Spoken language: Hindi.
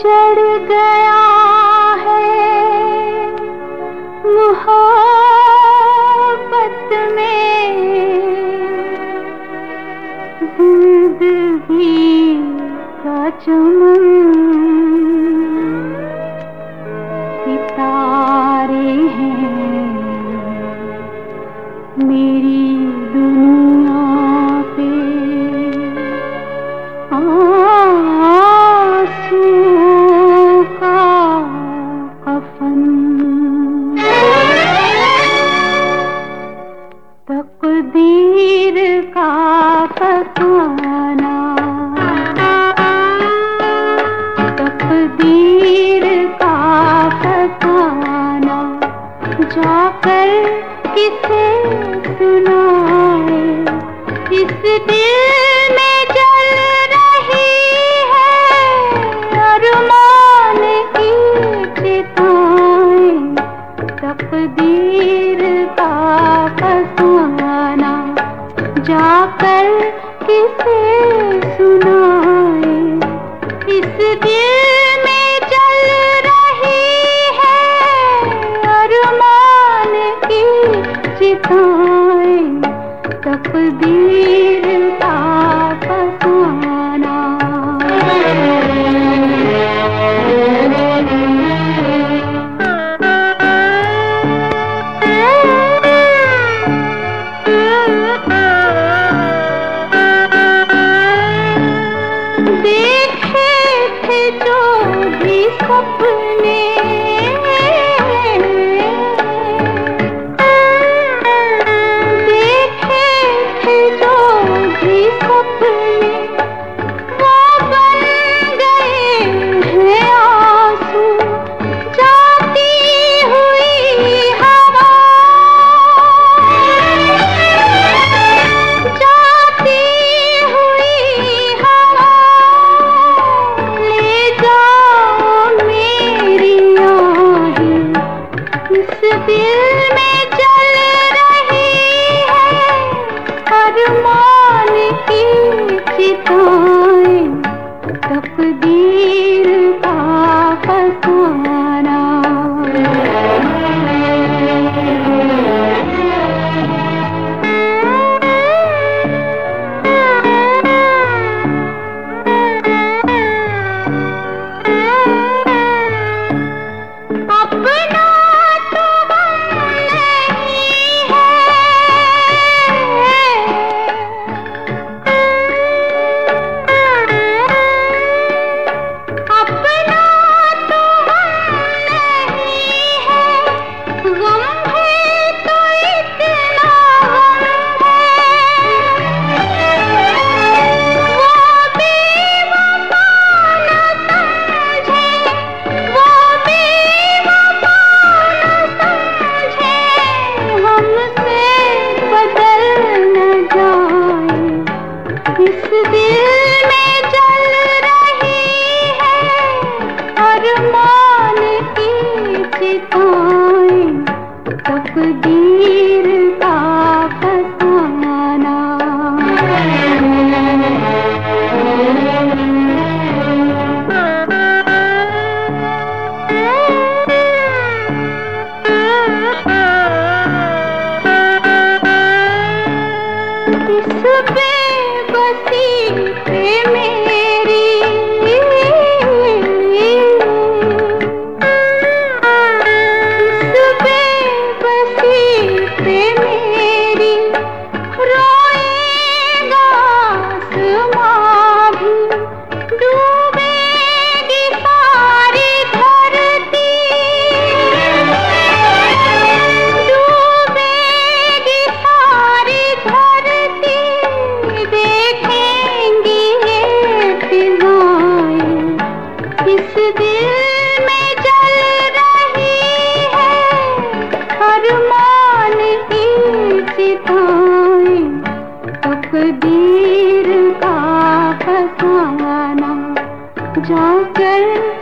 चढ़ गया है। मोहब्बत में ज़िंदगी का चमन सितारे कर किसे सुनाए? इस दिल में जल रही है, अरमान की तकदीर का फसाना जाकर किसे सुनाए? इस दिल चिताए तकदीर का देखे थे जो भी सपने feel पे बसी प्रेमी जो